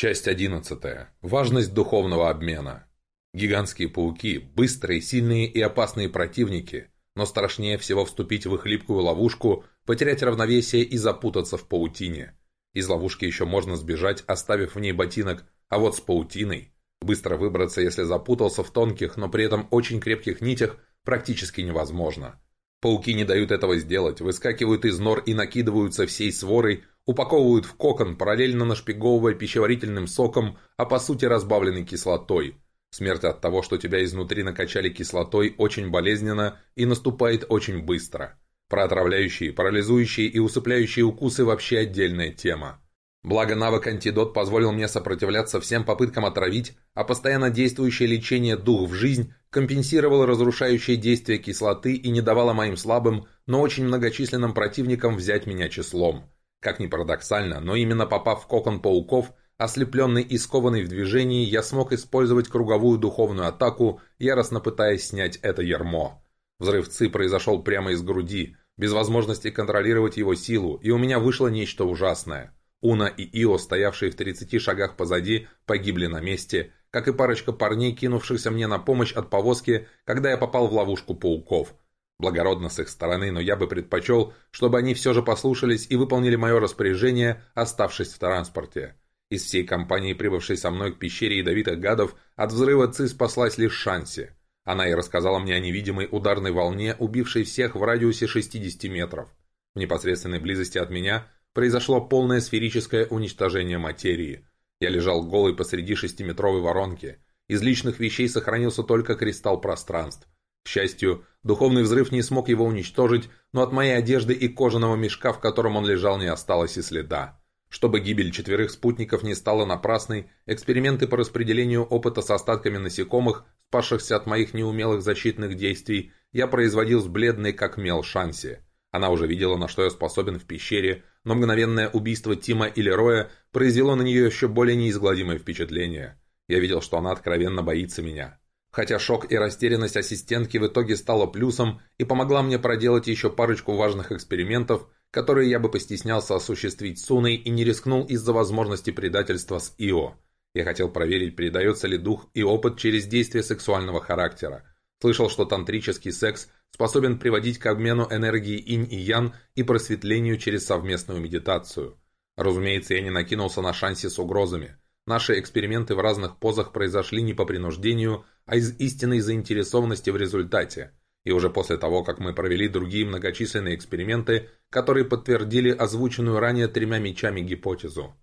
Часть 11. Важность духовного обмена. Гигантские пауки – быстрые, сильные и опасные противники, но страшнее всего вступить в их липкую ловушку, потерять равновесие и запутаться в паутине. Из ловушки еще можно сбежать, оставив в ней ботинок, а вот с паутиной – быстро выбраться, если запутался в тонких, но при этом очень крепких нитях, практически невозможно. Пауки не дают этого сделать, выскакивают из нор и накидываются всей сворой, упаковывают в кокон, параллельно нашпиговывая пищеварительным соком, а по сути разбавленной кислотой. Смерть от того, что тебя изнутри накачали кислотой, очень болезненно и наступает очень быстро. Про отравляющие, парализующие и усыпляющие укусы вообще отдельная тема. Благо навык антидот позволил мне сопротивляться всем попыткам отравить, а постоянно действующее лечение дух в жизнь компенсировало разрушающее действие кислоты и не давало моим слабым, но очень многочисленным противникам взять меня числом. Как ни парадоксально, но именно попав в кокон пауков, ослепленный и скованный в движении, я смог использовать круговую духовную атаку, яростно пытаясь снять это ярмо. Взрыв ЦИ произошел прямо из груди, без возможности контролировать его силу, и у меня вышло нечто ужасное. Уна и Ио, стоявшие в 30 шагах позади, погибли на месте, как и парочка парней, кинувшихся мне на помощь от повозки, когда я попал в ловушку пауков. Благородно с их стороны, но я бы предпочел, чтобы они все же послушались и выполнили мое распоряжение, оставшись в транспорте. Из всей компании, прибывшей со мной к пещере ядовитых гадов, от взрыва ЦИ спаслась лишь Шанси. Она и рассказала мне о невидимой ударной волне, убившей всех в радиусе 60 метров. В непосредственной близости от меня произошло полное сферическое уничтожение материи. Я лежал голый посреди шестиметровой воронки. Из личных вещей сохранился только кристалл пространств. К счастью, духовный взрыв не смог его уничтожить, но от моей одежды и кожаного мешка, в котором он лежал, не осталось и следа. Чтобы гибель четверых спутников не стала напрасной, эксперименты по распределению опыта с остатками насекомых, спасшихся от моих неумелых защитных действий, я производил с бледной как мел шансе. Она уже видела, на что я способен в пещере, но мгновенное убийство Тима или Роя произвело на нее еще более неизгладимое впечатление. Я видел, что она откровенно боится меня. Хотя шок и растерянность ассистентки в итоге стало плюсом и помогла мне проделать еще парочку важных экспериментов, которые я бы постеснялся осуществить с Уной и не рискнул из-за возможности предательства с Ио. Я хотел проверить, передается ли дух и опыт через действие сексуального характера. Слышал, что тантрический секс способен приводить к обмену энергии инь и ян и просветлению через совместную медитацию. Разумеется, я не накинулся на шансе с угрозами. Наши эксперименты в разных позах произошли не по принуждению, а из истинной заинтересованности в результате. И уже после того, как мы провели другие многочисленные эксперименты, которые подтвердили озвученную ранее тремя мечами гипотезу.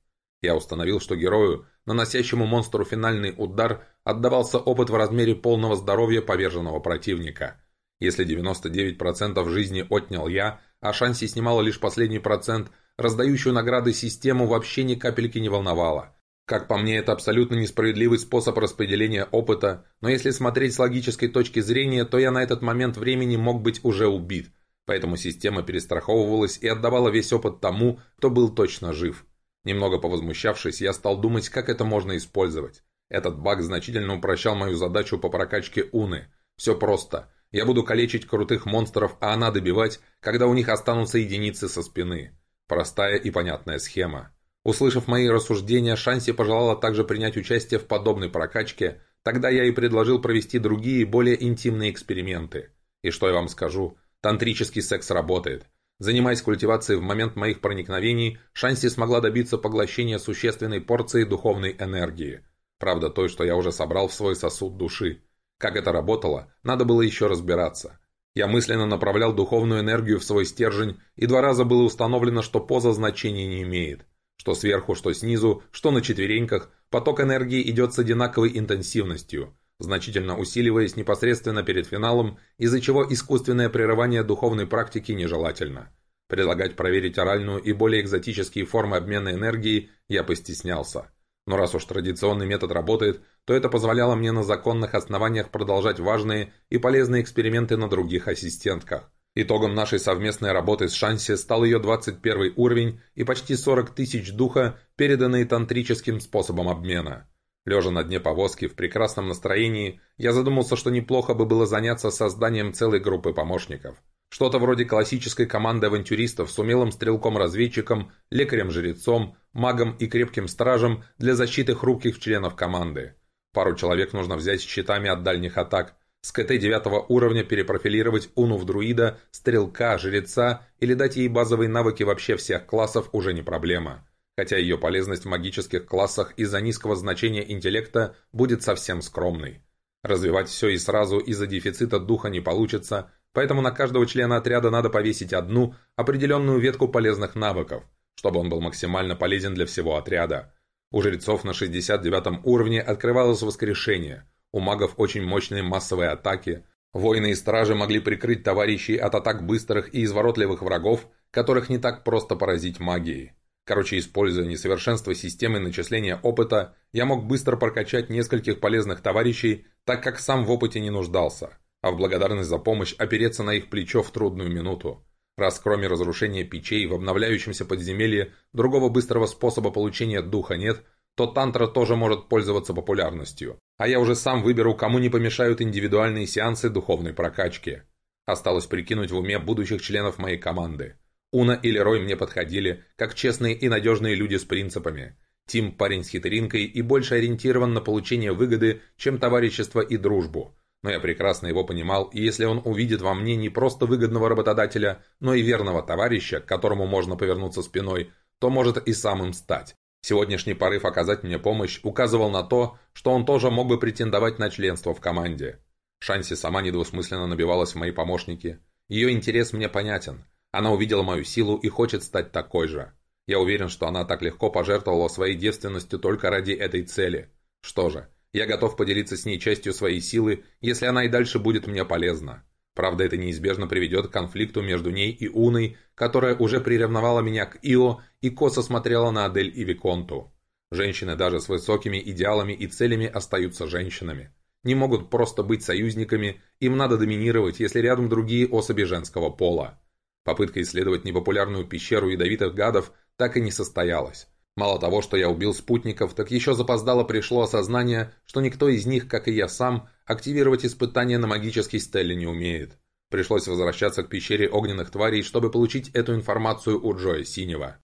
Я установил, что герою, наносящему монстру финальный удар, отдавался опыт в размере полного здоровья поверженного противника. Если 99% жизни отнял я, а Шанси снимала лишь последний процент, раздающую награды систему вообще ни капельки не волновало. Как по мне, это абсолютно несправедливый способ распределения опыта, но если смотреть с логической точки зрения, то я на этот момент времени мог быть уже убит, поэтому система перестраховывалась и отдавала весь опыт тому, кто был точно жив. Немного повозмущавшись, я стал думать, как это можно использовать. Этот баг значительно упрощал мою задачу по прокачке Уны. Все просто. Я буду калечить крутых монстров, а она добивать, когда у них останутся единицы со спины. Простая и понятная схема. Услышав мои рассуждения, Шанси пожелала также принять участие в подобной прокачке, тогда я и предложил провести другие, более интимные эксперименты. И что я вам скажу, тантрический секс работает. Занимаясь культивацией в момент моих проникновений, Шанси смогла добиться поглощения существенной порции духовной энергии. Правда, той, что я уже собрал в свой сосуд души. Как это работало, надо было еще разбираться. Я мысленно направлял духовную энергию в свой стержень, и два раза было установлено, что поза значения не имеет. Что сверху, что снизу, что на четвереньках, поток энергии идет с одинаковой интенсивностью, значительно усиливаясь непосредственно перед финалом, из-за чего искусственное прерывание духовной практики нежелательно. Предлагать проверить оральную и более экзотические формы обмена энергией я постеснялся. Но раз уж традиционный метод работает, то это позволяло мне на законных основаниях продолжать важные и полезные эксперименты на других ассистентках. Итогом нашей совместной работы с Шанси стал ее 21 уровень и почти 40 тысяч духа, переданные тантрическим способом обмена. Лежа на дне повозки в прекрасном настроении, я задумался, что неплохо бы было заняться созданием целой группы помощников. Что-то вроде классической команды авантюристов с умелым стрелком-разведчиком, лекарем-жрецом, магом и крепким стражем для защиты хрупких членов команды. Пару человек нужно взять щитами от дальних атак, с КТ 9 уровня перепрофилировать Уну в друида, стрелка, жреца или дать ей базовые навыки вообще всех классов уже не проблема. Хотя ее полезность в магических классах из-за низкого значения интеллекта будет совсем скромной. Развивать все и сразу из-за дефицита духа не получится, поэтому на каждого члена отряда надо повесить одну определенную ветку полезных навыков, чтобы он был максимально полезен для всего отряда. У жрецов на 69 уровне открывалось воскрешение, у магов очень мощные массовые атаки, воины и стражи могли прикрыть товарищей от атак быстрых и изворотливых врагов, которых не так просто поразить магией. Короче, используя несовершенство системы начисления опыта, я мог быстро прокачать нескольких полезных товарищей, так как сам в опыте не нуждался, а в благодарность за помощь опереться на их плечо в трудную минуту. Раз кроме разрушения печей в обновляющемся подземелье другого быстрого способа получения духа нет, то тантра тоже может пользоваться популярностью. А я уже сам выберу, кому не помешают индивидуальные сеансы духовной прокачки. Осталось прикинуть в уме будущих членов моей команды. Уна и Лерой мне подходили, как честные и надежные люди с принципами. Тим – парень с хитринкой и больше ориентирован на получение выгоды, чем товарищество и дружбу. Но я прекрасно его понимал, и если он увидит во мне не просто выгодного работодателя, но и верного товарища, к которому можно повернуться спиной, то может и самым стать. Сегодняшний порыв оказать мне помощь указывал на то, что он тоже мог бы претендовать на членство в команде. Шанси сама недвусмысленно набивалась в мои помощники. Ее интерес мне понятен – она увидела мою силу и хочет стать такой же. Я уверен, что она так легко пожертвовала своей девственностью только ради этой цели. Что же, я готов поделиться с ней частью своей силы, если она и дальше будет мне полезна. Правда, это неизбежно приведет к конфликту между ней и Уной, которая уже приревновала меня к Ио и косо смотрела на Адель и Виконту. Женщины даже с высокими идеалами и целями остаются женщинами. Не могут просто быть союзниками, им надо доминировать, если рядом другие особи женского пола. Попытка исследовать непопулярную пещеру ядовитых гадов так и не состоялась. Мало того, что я убил спутников, так еще запоздало пришло осознание, что никто из них, как и я сам, активировать испытания на магический стелле не умеет. Пришлось возвращаться к пещере огненных тварей, чтобы получить эту информацию у Джоя Синего.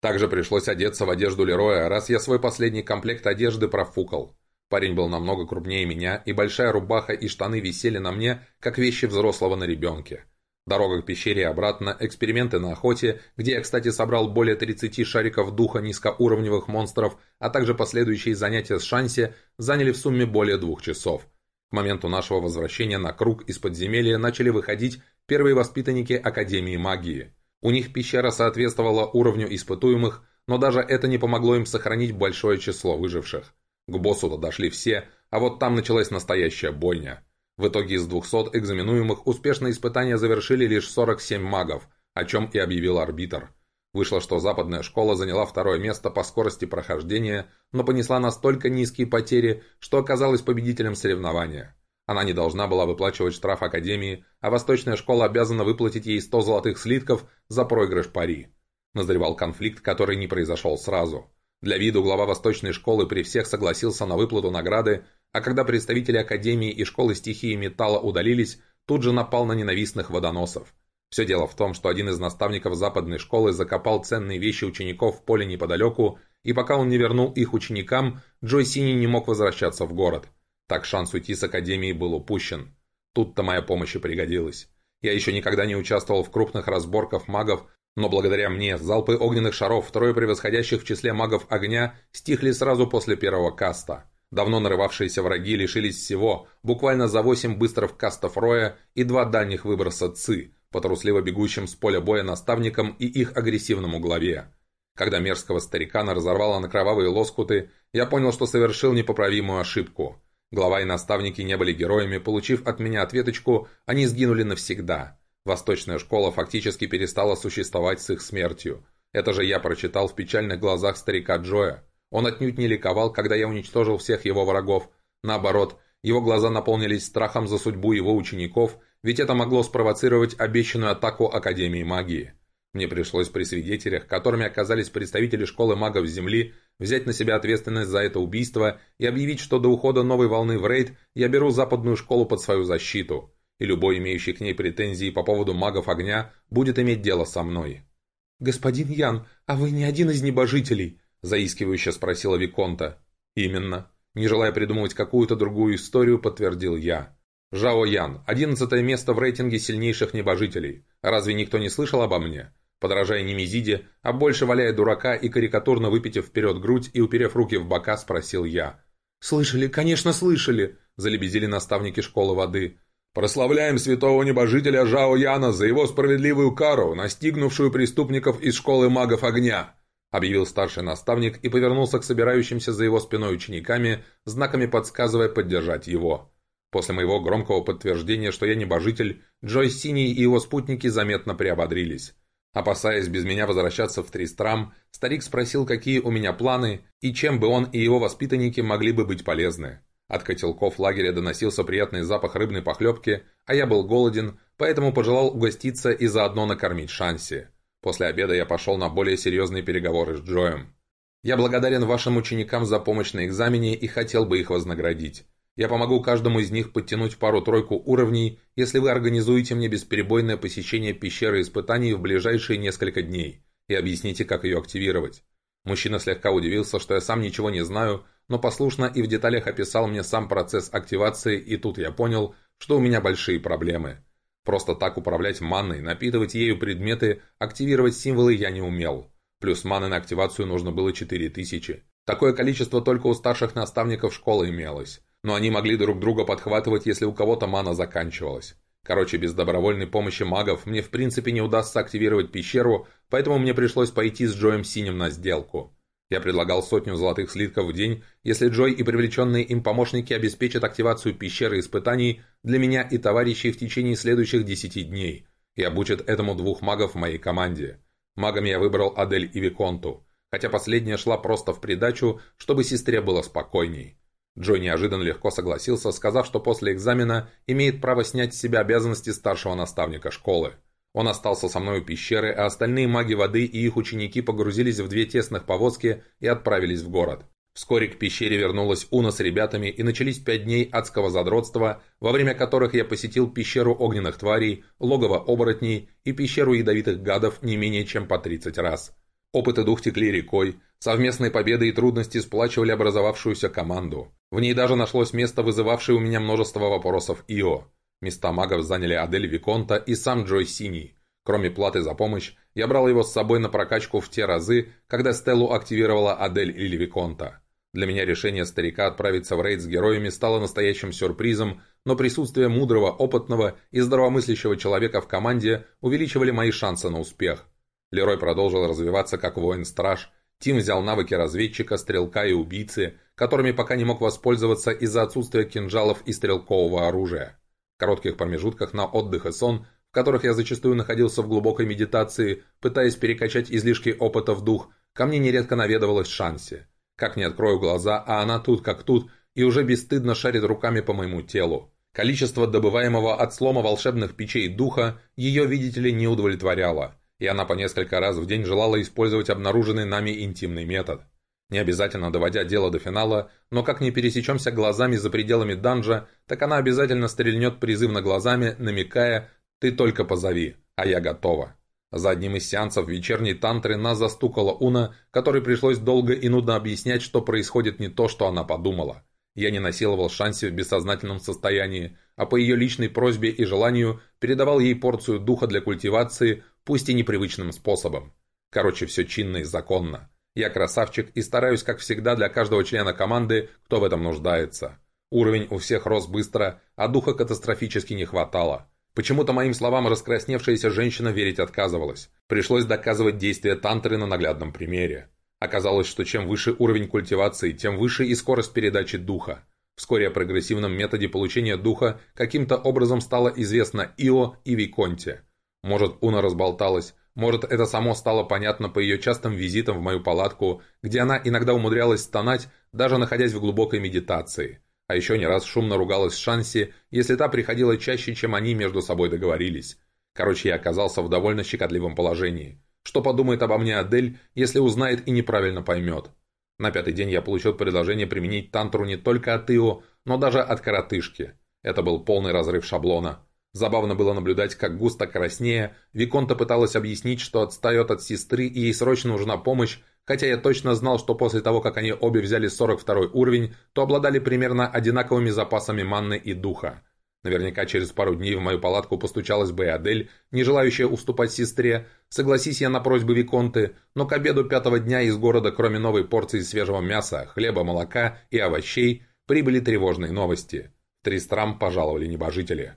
Также пришлось одеться в одежду Лероя, раз я свой последний комплект одежды профукал. Парень был намного крупнее меня, и большая рубаха и штаны висели на мне, как вещи взрослого на ребенке. Дорога к пещере и обратно, эксперименты на охоте, где я, кстати, собрал более 30 шариков духа низкоуровневых монстров, а также последующие занятия с Шанси, заняли в сумме более двух часов. К моменту нашего возвращения на круг из подземелья начали выходить первые воспитанники Академии магии. У них пещера соответствовала уровню испытуемых, но даже это не помогло им сохранить большое число выживших. К боссу-то дошли все, а вот там началась настоящая бойня. В итоге из 200 экзаменуемых успешно испытания завершили лишь 47 магов, о чем и объявил арбитр. Вышло, что западная школа заняла второе место по скорости прохождения, но понесла настолько низкие потери, что оказалась победителем соревнования. Она не должна была выплачивать штраф Академии, а восточная школа обязана выплатить ей 100 золотых слитков за проигрыш пари. Назревал конфликт, который не произошел сразу. Для виду глава Восточной школы при всех согласился на выплату награды, а когда представители Академии и школы стихии металла удалились, тут же напал на ненавистных водоносов. Все дело в том, что один из наставников западной школы закопал ценные вещи учеников в поле неподалеку, и пока он не вернул их ученикам, Джой Синий не мог возвращаться в город. Так шанс уйти с Академии был упущен. Тут-то моя помощь и пригодилась. Я еще никогда не участвовал в крупных разборках магов, но благодаря мне залпы огненных шаров, трое превосходящих в числе магов огня, стихли сразу после первого каста. Давно нарывавшиеся враги лишились всего, буквально за восемь быстрых кастов Роя и два дальних выброса Ци, по трусливо бегущим с поля боя наставникам и их агрессивному главе. Когда мерзкого старикана разорвало на кровавые лоскуты, я понял, что совершил непоправимую ошибку. Глава и наставники не были героями, получив от меня ответочку, они сгинули навсегда. Восточная школа фактически перестала существовать с их смертью. Это же я прочитал в печальных глазах старика Джоя. Он отнюдь не ликовал, когда я уничтожил всех его врагов. Наоборот, его глаза наполнились страхом за судьбу его учеников, ведь это могло спровоцировать обещанную атаку Академии магии. Мне пришлось при свидетелях, которыми оказались представители школы магов Земли, взять на себя ответственность за это убийство и объявить, что до ухода новой волны в рейд я беру западную школу под свою защиту. и любой, имеющий к ней претензии по поводу магов огня, будет иметь дело со мной. «Господин Ян, а вы не один из небожителей?» – заискивающе спросила Виконта. «Именно. Не желая придумывать какую-то другую историю, подтвердил я. Жао Ян, одиннадцатое место в рейтинге сильнейших небожителей. Разве никто не слышал обо мне? Подражая не Мизиде, а больше валяя дурака и карикатурно выпитив вперед грудь и уперев руки в бока, спросил я. «Слышали, конечно, слышали!» – залебезили наставники школы воды. «Прославляем святого небожителя Жао Яна за его справедливую кару, настигнувшую преступников из школы магов огня!» Объявил старший наставник и повернулся к собирающимся за его спиной учениками, знаками подсказывая поддержать его. После моего громкого подтверждения, что я небожитель, Джой Синий и его спутники заметно приободрились. Опасаясь без меня возвращаться в Тристрам, старик спросил, какие у меня планы и чем бы он и его воспитанники могли бы быть полезны. От котелков лагеря доносился приятный запах рыбной похлебки, а я был голоден, поэтому пожелал угоститься и заодно накормить Шанси. После обеда я пошел на более серьезные переговоры с Джоем. Я благодарен вашим ученикам за помощь на экзамене и хотел бы их вознаградить. Я помогу каждому из них подтянуть пару-тройку уровней, если вы организуете мне бесперебойное посещение пещеры испытаний в ближайшие несколько дней и объясните, как ее активировать. Мужчина слегка удивился, что я сам ничего не знаю, но послушно и в деталях описал мне сам процесс активации, и тут я понял, что у меня большие проблемы. Просто так управлять манной, напитывать ею предметы, активировать символы я не умел. Плюс маны на активацию нужно было 4000. Такое количество только у старших наставников школы имелось но они могли друг друга подхватывать, если у кого-то мана заканчивалась. Короче, без добровольной помощи магов мне в принципе не удастся активировать пещеру, поэтому мне пришлось пойти с Джоем Синим на сделку. Я предлагал сотню золотых слитков в день, если Джой и привлеченные им помощники обеспечат активацию пещеры испытаний для меня и товарищей в течение следующих десяти дней и обучат этому двух магов в моей команде. Магами я выбрал Адель и Виконту, хотя последняя шла просто в придачу, чтобы сестре было спокойней. Джой неожиданно легко согласился, сказав, что после экзамена имеет право снять с себя обязанности старшего наставника школы. Он остался со мной у пещеры, а остальные маги воды и их ученики погрузились в две тесных повозки и отправились в город. Вскоре к пещере вернулась Уна с ребятами, и начались пять дней адского задротства, во время которых я посетил пещеру огненных тварей, логово оборотней и пещеру ядовитых гадов не менее чем по 30 раз. Опыт и дух текли рекой, совместные победы и трудности сплачивали образовавшуюся команду. В ней даже нашлось место, вызывавшее у меня множество вопросов Ио. Места магов заняли Адель Виконта и сам Джой Синий. Кроме платы за помощь, я брал его с собой на прокачку в те разы, когда Стеллу активировала Адель или Виконта. Для меня решение старика отправиться в рейд с героями стало настоящим сюрпризом, но присутствие мудрого, опытного и здравомыслящего человека в команде увеличивали мои шансы на успех. Лерой продолжил развиваться как воин-страж, Тим взял навыки разведчика, стрелка и убийцы, которыми пока не мог воспользоваться из-за отсутствия кинжалов и стрелкового оружия. Коротких промежутках на отдых и сон, в которых я зачастую находился в глубокой медитации, пытаясь перекачать излишки опыта в дух, ко мне нередко наведывалась Шанси. Как не открою глаза, а она тут как тут, и уже бесстыдно шарит руками по моему телу. Количество добываемого от слома волшебных печей духа ее, видите ли, не удовлетворяло и она по несколько раз в день желала использовать обнаруженный нами интимный метод. Не обязательно доводя дело до финала, но как не пересечемся глазами за пределами данжа, так она обязательно стрельнет призывно глазами, намекая «ты только позови, а я готова». За одним из сеансов вечерней тантры нас застукала Уна, которой пришлось долго и нудно объяснять, что происходит не то, что она подумала. Я не насиловал Шанси в бессознательном состоянии, а по ее личной просьбе и желанию передавал ей порцию духа для культивации, пусть и непривычным способом. Короче, все чинно и законно. Я красавчик и стараюсь, как всегда, для каждого члена команды, кто в этом нуждается. Уровень у всех рос быстро, а духа катастрофически не хватало. Почему-то моим словам раскрасневшаяся женщина верить отказывалась. Пришлось доказывать действия тантры на наглядном примере. Оказалось, что чем выше уровень культивации, тем выше и скорость передачи духа. Вскоре о прогрессивном методе получения духа каким-то образом стало известно Ио и Виконте. Может, Уна разболталась, может, это само стало понятно по ее частым визитам в мою палатку, где она иногда умудрялась стонать, даже находясь в глубокой медитации. А еще не раз шумно ругалась с Шанси, если та приходила чаще, чем они между собой договорились. Короче, я оказался в довольно щекотливом положении. Что подумает обо мне Адель, если узнает и неправильно поймет? На пятый день я получил предложение применить тантру не только от Ио, но даже от коротышки. Это был полный разрыв шаблона. Забавно было наблюдать, как густо краснея, Виконта пыталась объяснить, что отстает от сестры и ей срочно нужна помощь, хотя я точно знал, что после того, как они обе взяли 42 уровень, то обладали примерно одинаковыми запасами манны и духа. Наверняка через пару дней в мою палатку постучалась бы и Адель, не желающая уступать сестре. Согласись я на просьбы Виконты, но к обеду пятого дня из города, кроме новой порции свежего мяса, хлеба, молока и овощей, прибыли тревожные новости. Тристрам пожаловали небожители.